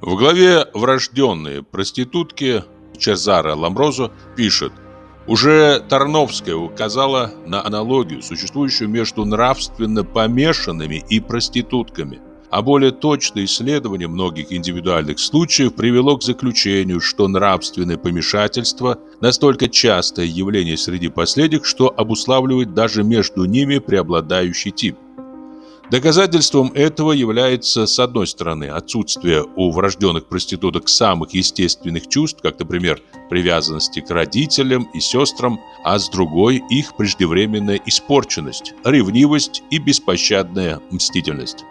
В главе «Врожденные проститутки» Чезаро Ламброзо пишет уже Тарновская указала на аналогию, существующую между нравственно помешанными и проститутками. А более точное исследование многих индивидуальных случаев привело к заключению, что нравственное помешательство – настолько частое явление среди последних, что обуславливает даже между ними преобладающий тип – Доказательством этого является, с одной стороны, отсутствие у врожденных проституток самых естественных чувств, как, например, привязанности к родителям и сестрам, а с другой – их преждевременная испорченность, ревнивость и беспощадная мстительность.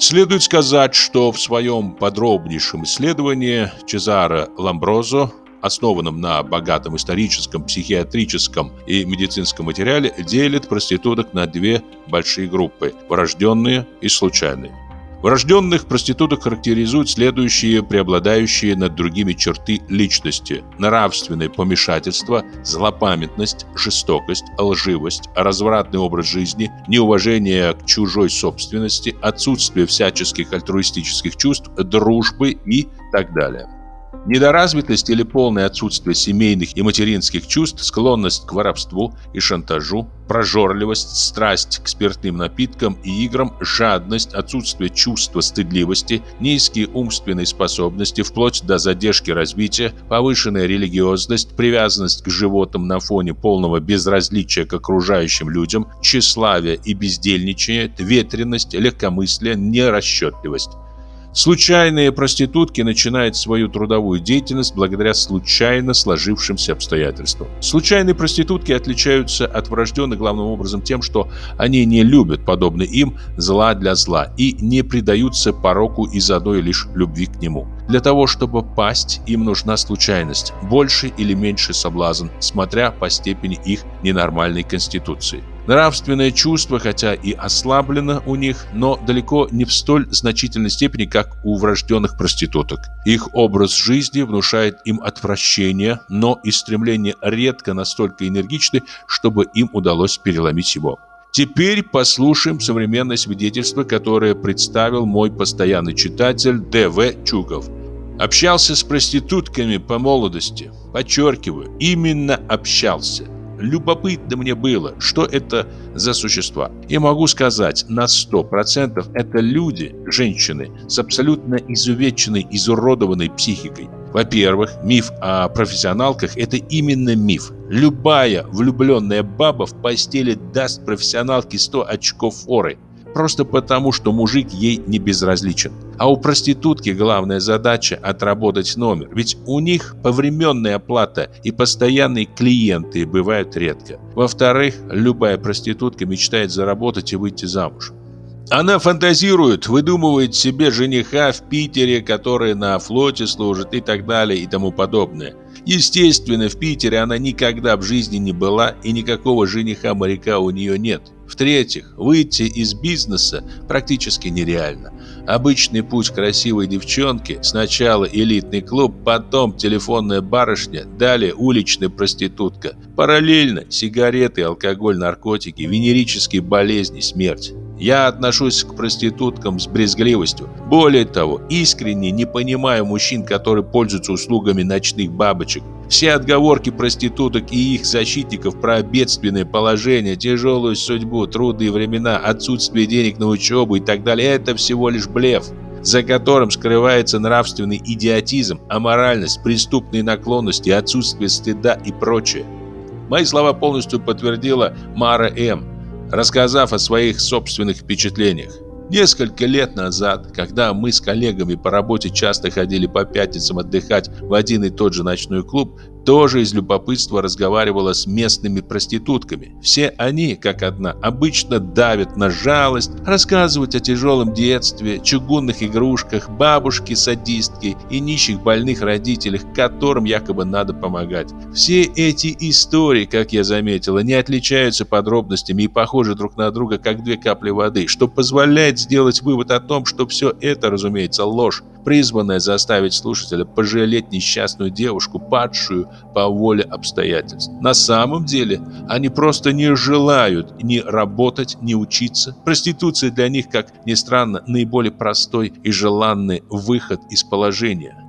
Следует сказать, что в своем подробнейшем исследовании Чезаро Ламброзо основанном на богатом историческом, психиатрическом и медицинском материале, делит проституток на две большие группы – врожденные и случайные. Врожденных проституток характеризуют следующие преобладающие над другими черты личности. Нравственное помешательство, злопамятность, жестокость, лживость, развратный образ жизни, неуважение к чужой собственности, отсутствие всяческих альтруистических чувств, дружбы и так далее. Недоразвитость или полное отсутствие семейных и материнских чувств, склонность к воровству и шантажу, прожорливость, страсть к спиртным напиткам и играм, жадность, отсутствие чувства стыдливости, низкие умственные способности, вплоть до задержки развития, повышенная религиозность, привязанность к животным на фоне полного безразличия к окружающим людям, тщеславие и бездельничание, ветренность, легкомыслие, нерасчетливость. Случайные проститутки начинают свою трудовую деятельность благодаря случайно сложившимся обстоятельствам. Случайные проститутки отличаются от врожденных главным образом тем, что они не любят, подобно им, зла для зла и не предаются пороку из одной лишь любви к нему. Для того, чтобы пасть, им нужна случайность, больше или меньше соблазн, смотря по степени их ненормальной конституции. Нравственное чувство, хотя и ослаблено у них, но далеко не в столь значительной степени, как у врожденных проституток. Их образ жизни внушает им отвращение, но и стремление редко настолько энергичны, чтобы им удалось переломить его. Теперь послушаем современное свидетельство, которое представил мой постоянный читатель Д.В. Чуков. Общался с проститутками по молодости. Подчеркиваю, именно общался. Любопытно мне было, что это за существа. И могу сказать, на 100% это люди, женщины, с абсолютно изувеченной, изуродованной психикой. Во-первых, миф о профессионалках – это именно миф. Любая влюбленная баба в постели даст профессионалке 100 очков форы – просто потому, что мужик ей не безразличен. А у проститутки главная задача – отработать номер, ведь у них повременная оплата и постоянные клиенты бывают редко. Во-вторых, любая проститутка мечтает заработать и выйти замуж. Она фантазирует, выдумывает себе жениха в Питере, который на флоте служит и так далее и тому подобное. Естественно, в Питере она никогда в жизни не была и никакого жениха-моряка у нее нет. В-третьих, выйти из бизнеса практически нереально. Обычный путь красивой девчонки – сначала элитный клуб, потом телефонная барышня, далее уличная проститутка. Параллельно сигареты, алкоголь, наркотики, венерические болезни, смерть. Я отношусь к проституткам с брезгливостью. Более того, искренне не понимаю мужчин, которые пользуются услугами ночных бабочек. Все отговорки проституток и их защитников про бедственное положение, тяжелую судьбу, трудные времена, отсутствие денег на учебу и так далее – это всего лишь блеф за которым скрывается нравственный идиотизм, аморальность, преступные наклонности, отсутствие стыда и прочее. Мои слова полностью подтвердила Мара М., рассказав о своих собственных впечатлениях. Несколько лет назад, когда мы с коллегами по работе часто ходили по пятницам отдыхать в один и тот же ночной клуб, тоже из любопытства разговаривала с местными проститутками. Все они, как одна, обычно давят на жалость, рассказывают о тяжелом детстве, чугунных игрушках, бабушке-садистке и нищих больных родителях, которым якобы надо помогать. Все эти истории, как я заметила, не отличаются подробностями и похожи друг на друга, как две капли воды, что позволяет сделать вывод о том, что все это, разумеется, ложь призванная заставить слушателя пожалеть несчастную девушку, падшую по воле обстоятельств. На самом деле они просто не желают ни работать, ни учиться. Проституция для них, как ни странно, наиболее простой и желанный выход из положения.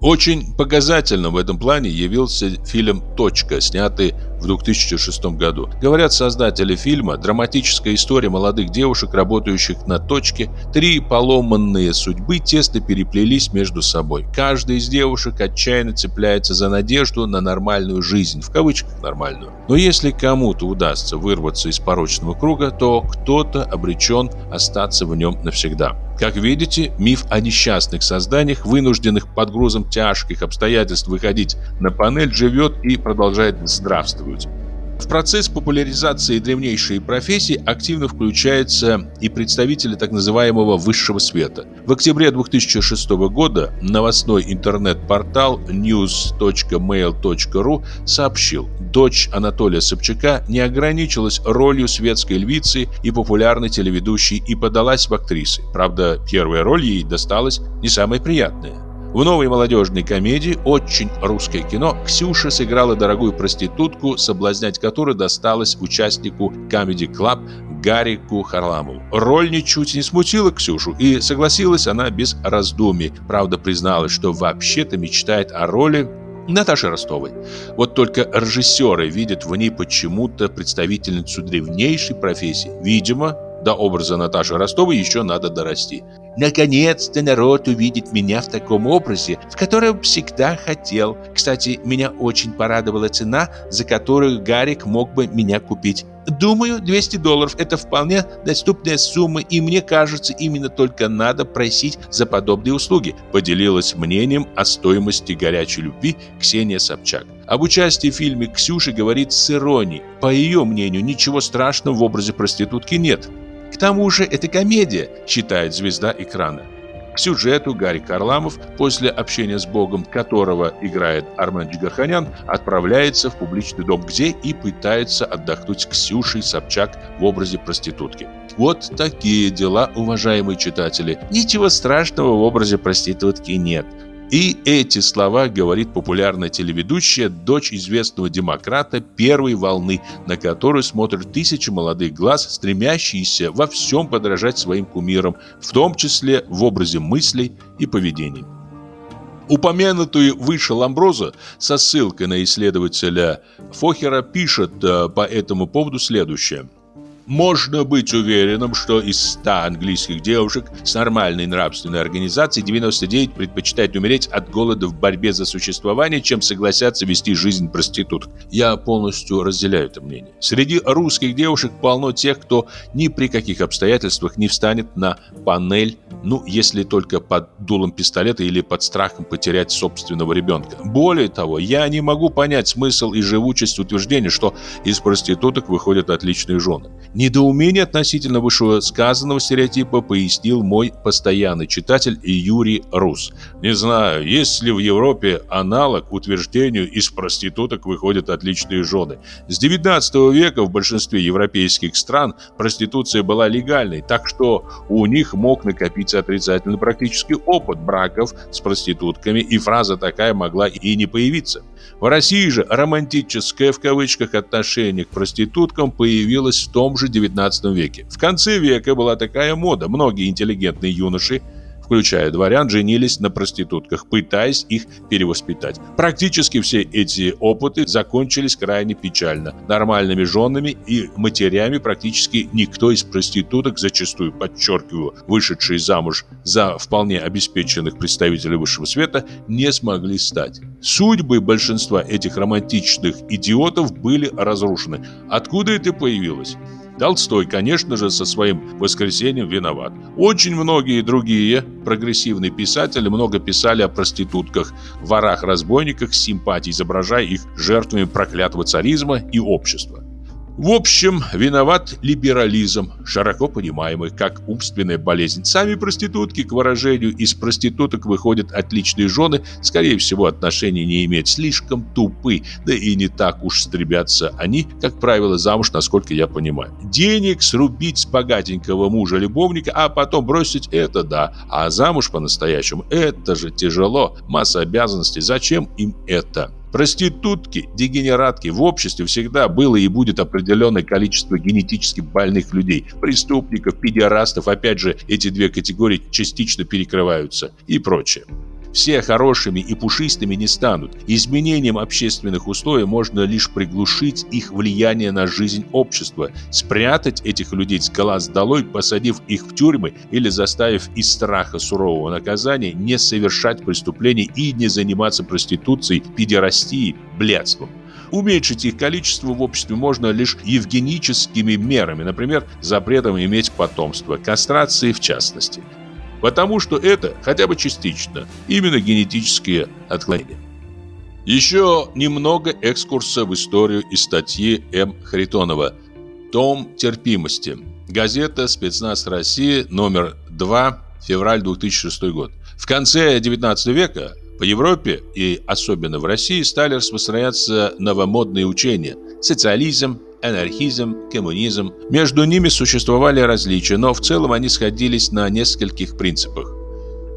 Очень показательным в этом плане явился фильм «Точка», снятый в 2006 году. Говорят создатели фильма, драматическая история молодых девушек, работающих на точке. Три поломанные судьбы тесно переплелись между собой. Каждая из девушек отчаянно цепляется за надежду на нормальную жизнь, в кавычках нормальную. Но если кому-то удастся вырваться из порочного круга, то кто-то обречен остаться в нем навсегда. Как видите, миф о несчастных созданиях, вынужденных под грузом тяжких обстоятельств выходить на панель, живет и продолжает здравствовать. В процесс популяризации древнейшей профессии активно включаются и представители так называемого высшего света. В октябре 2006 года новостной интернет-портал news.mail.ru сообщил, дочь Анатолия Собчака не ограничилась ролью светской львицы и популярной телеведущей и подалась в актрисы. Правда, первая роль ей досталась не самая приятная. В новой молодежной комедии «Очень русское кино» Ксюша сыграла дорогую проститутку, соблазнять которой досталось участнику Comedy Club Гарику Харламову. Роль ничуть не смутила Ксюшу, и согласилась она без раздумий. Правда, призналась, что вообще-то мечтает о роли Наташи Ростовой. Вот только режиссеры видят в ней почему-то представительницу древнейшей профессии. Видимо, до образа Наташи Ростовой еще надо дорасти. Наконец-то народ увидит меня в таком образе, в котором всегда хотел. Кстати, меня очень порадовала цена, за которую Гарик мог бы меня купить. Думаю, 200 долларов – это вполне доступная сумма, и мне кажется, именно только надо просить за подобные услуги, поделилась мнением о стоимости горячей любви Ксения Собчак. Об участии в фильме Ксюши говорит с иронией. По ее мнению, ничего страшного в образе проститутки нет. К тому же это комедия, считает звезда экрана. К сюжету Гарри Карламов, после общения с Богом, которого играет Армен Джигарханян, отправляется в публичный дом, где и пытается отдохнуть Ксюшей Собчак в образе проститутки. Вот такие дела, уважаемые читатели. Ничего страшного в образе проститутки нет. И эти слова говорит популярная телеведущая, дочь известного демократа первой волны, на которую смотрят тысячи молодых глаз, стремящиеся во всем подражать своим кумирам, в том числе в образе мыслей и поведений. Упомянутый выше Ламброза со ссылкой на исследователя Фохера пишет э, по этому поводу следующее – можно быть уверенным, что из 100 английских девушек с нормальной нравственной организацией 99 предпочитают умереть от голода в борьбе за существование, чем согласятся вести жизнь проституток. Я полностью разделяю это мнение. Среди русских девушек полно тех, кто ни при каких обстоятельствах не встанет на панель, ну, если только под дулом пистолета или под страхом потерять собственного ребенка. Более того, я не могу понять смысл и живучесть утверждения, что из проституток выходят отличные жены. Недоумение относительно вышесказанного стереотипа пояснил мой постоянный читатель Юрий Рус. Не знаю, есть ли в Европе аналог утверждению «из проституток выходят отличные жены». С 19 века в большинстве европейских стран проституция была легальной, так что у них мог накопиться отрицательный практический опыт браков с проститутками, и фраза такая могла и не появиться. В России же романтическое в кавычках отношение к проституткам появилось в том же 19 веке. В конце века была такая мода. Многие интеллигентные юноши включая дворян, женились на проститутках, пытаясь их перевоспитать. Практически все эти опыты закончились крайне печально. Нормальными женами и матерями практически никто из проституток, зачастую, подчеркиваю, вышедшие замуж за вполне обеспеченных представителей высшего света, не смогли стать. Судьбы большинства этих романтичных идиотов были разрушены. Откуда это появилось? Толстой, конечно же, со своим «Воскресеньем» виноват. Очень многие другие прогрессивные писатели много писали о проститутках, ворах-разбойниках, симпатии, изображая их жертвами проклятого царизма и общества. В общем, виноват либерализм, широко понимаемый как умственная болезнь. Сами проститутки, к выражению, из проституток выходят отличные жены, скорее всего, отношения не имеют, слишком тупы, да и не так уж стремятся они, как правило, замуж, насколько я понимаю. Денег срубить с богатенького мужа-любовника, а потом бросить – это да, а замуж по-настоящему – это же тяжело, масса обязанностей, зачем им это? Проститутки, дегенератки в обществе всегда было и будет определенное количество генетически больных людей, преступников, педерастов, опять же, эти две категории частично перекрываются и прочее. Все хорошими и пушистыми не станут. Изменением общественных условий можно лишь приглушить их влияние на жизнь общества, спрятать этих людей с глаз долой, посадив их в тюрьмы или заставив из страха сурового наказания не совершать преступлений и не заниматься проституцией, педерастией, блядством. Уменьшить их количество в обществе можно лишь евгеническими мерами, например, запретом иметь потомство, кастрации в частности. Потому что это, хотя бы частично, именно генетические отклонения. Еще немного экскурса в историю из статьи М. Харитонова «Том терпимости». Газета «Спецназ России», номер 2, февраль 2006 год. В конце 19 века по Европе и особенно в России стали распространяться новомодные учения – социализм, анархизм, коммунизм. Между ними существовали различия, но в целом они сходились на нескольких принципах.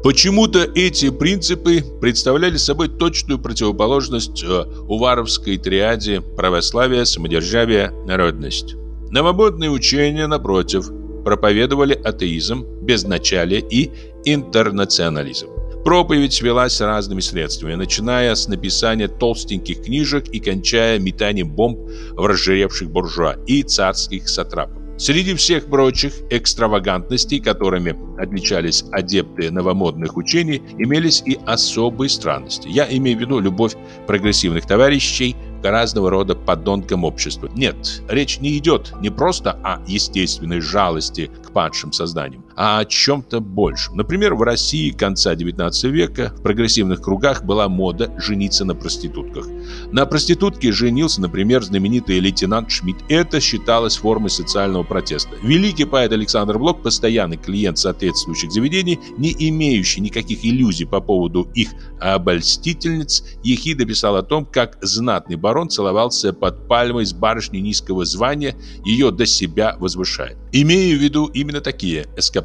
Почему-то эти принципы представляли собой точную противоположность э, уваровской триаде православия, самодержавия, народность. Новомодные учения, напротив, проповедовали атеизм, безначалие и интернационализм. Проповедь велась разными средствами, начиная с написания толстеньких книжек и кончая метанием бомб в разжиревших буржуа и царских сатрапов. Среди всех прочих экстравагантностей, которыми отличались адепты новомодных учений, имелись и особые странности. Я имею в виду любовь прогрессивных товарищей к разного рода подонкам общества. Нет, речь не идет не просто о естественной жалости к падшим созданиям, а о чем-то большем. Например, в России конца 19 века в прогрессивных кругах была мода жениться на проститутках. На проститутке женился, например, знаменитый лейтенант Шмидт. Это считалось формой социального протеста. Великий поэт Александр Блок, постоянный клиент соответствующих заведений, не имеющий никаких иллюзий по поводу их обольстительниц, ехидо писал о том, как знатный барон барон целовался под пальмой с барышней низкого звания, ее до себя возвышает. Имею в виду именно такие эскапады.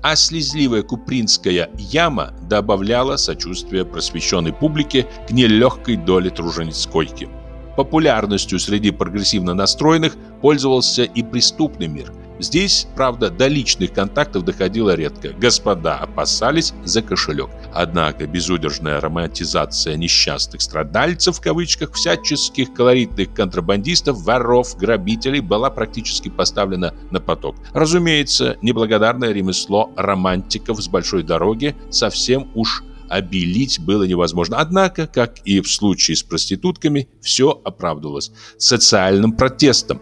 А слезливая купринская яма добавляла сочувствие просвещенной публике к нелегкой доле труженицкойки. Популярностью среди прогрессивно настроенных пользовался и преступный мир – Здесь, правда, до личных контактов доходило редко. Господа опасались за кошелек. Однако безудержная романтизация несчастных страдальцев, в кавычках, всяческих колоритных контрабандистов, воров, грабителей была практически поставлена на поток. Разумеется, неблагодарное ремесло романтиков с большой дороги совсем уж обелить было невозможно. Однако, как и в случае с проститутками, все оправдывалось социальным протестом.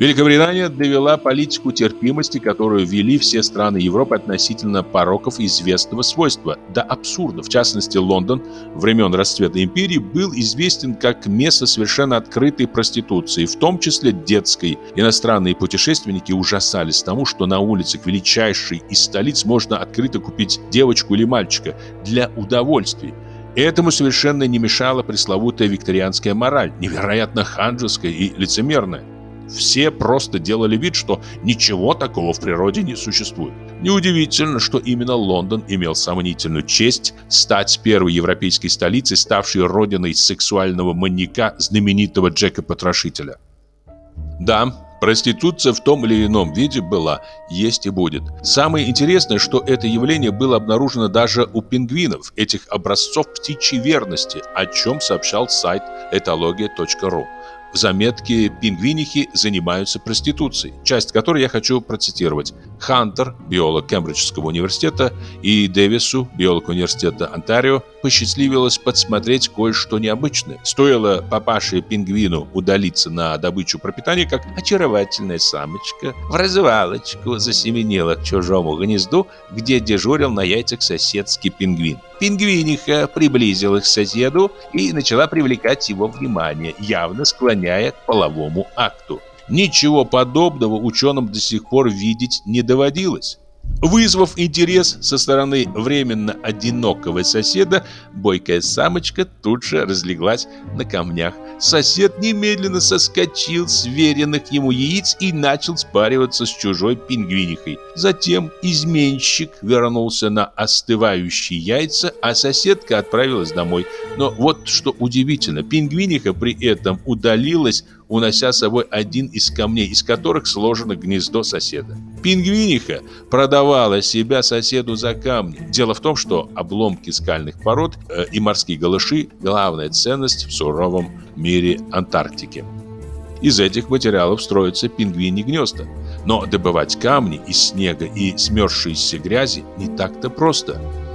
Великобритания довела политику терпимости, которую ввели все страны Европы относительно пороков известного свойства, до абсурда. В частности, Лондон времен расцвета империи был известен как место совершенно открытой проституции, в том числе детской. Иностранные путешественники ужасались тому, что на улицах величайшей из столиц можно открыто купить девочку или мальчика для удовольствия. Этому совершенно не мешала пресловутая викторианская мораль, невероятно ханжеская и лицемерная. Все просто делали вид, что ничего такого в природе не существует. Неудивительно, что именно Лондон имел сомнительную честь стать первой европейской столицей, ставшей родиной сексуального маньяка знаменитого Джека Потрошителя. Да, Проституция в том или ином виде была, есть и будет. Самое интересное, что это явление было обнаружено даже у пингвинов, этих образцов птичьей верности, о чем сообщал сайт etologia.ru. В заметке пингвинихи занимаются проституцией, часть которой я хочу процитировать. Хантер, биолог Кембриджского университета, и Дэвису, биолог университета Онтарио, посчастливилось подсмотреть кое-что необычное. Стоило папаше-пингвину удалиться на добычу пропитания, как очаровательная самочка в развалочку засеменила к чужому гнезду, где дежурил на яйцах соседский пингвин. Пингвиниха приблизилась к соседу и начала привлекать его внимание, явно склоняя к половому акту. Ничего подобного ученым до сих пор видеть не доводилось. Вызвав интерес со стороны временно одинокого соседа, бойкая самочка тут же разлеглась на камнях. Сосед немедленно соскочил с веренных ему яиц и начал спариваться с чужой пингвинихой. Затем изменщик вернулся на остывающие яйца, а соседка отправилась домой. Но вот что удивительно, пингвиниха при этом удалилась, унося с собой один из камней, из которых сложено гнездо соседа. Пингвиниха продавала себя соседу за камни. Дело в том, что обломки скальных пород э, и морские галыши – главная ценность в суровом мире Антарктики. Из этих материалов строятся пингвини гнезда. Но добывать камни из снега и смерзшейся грязи не так-то просто –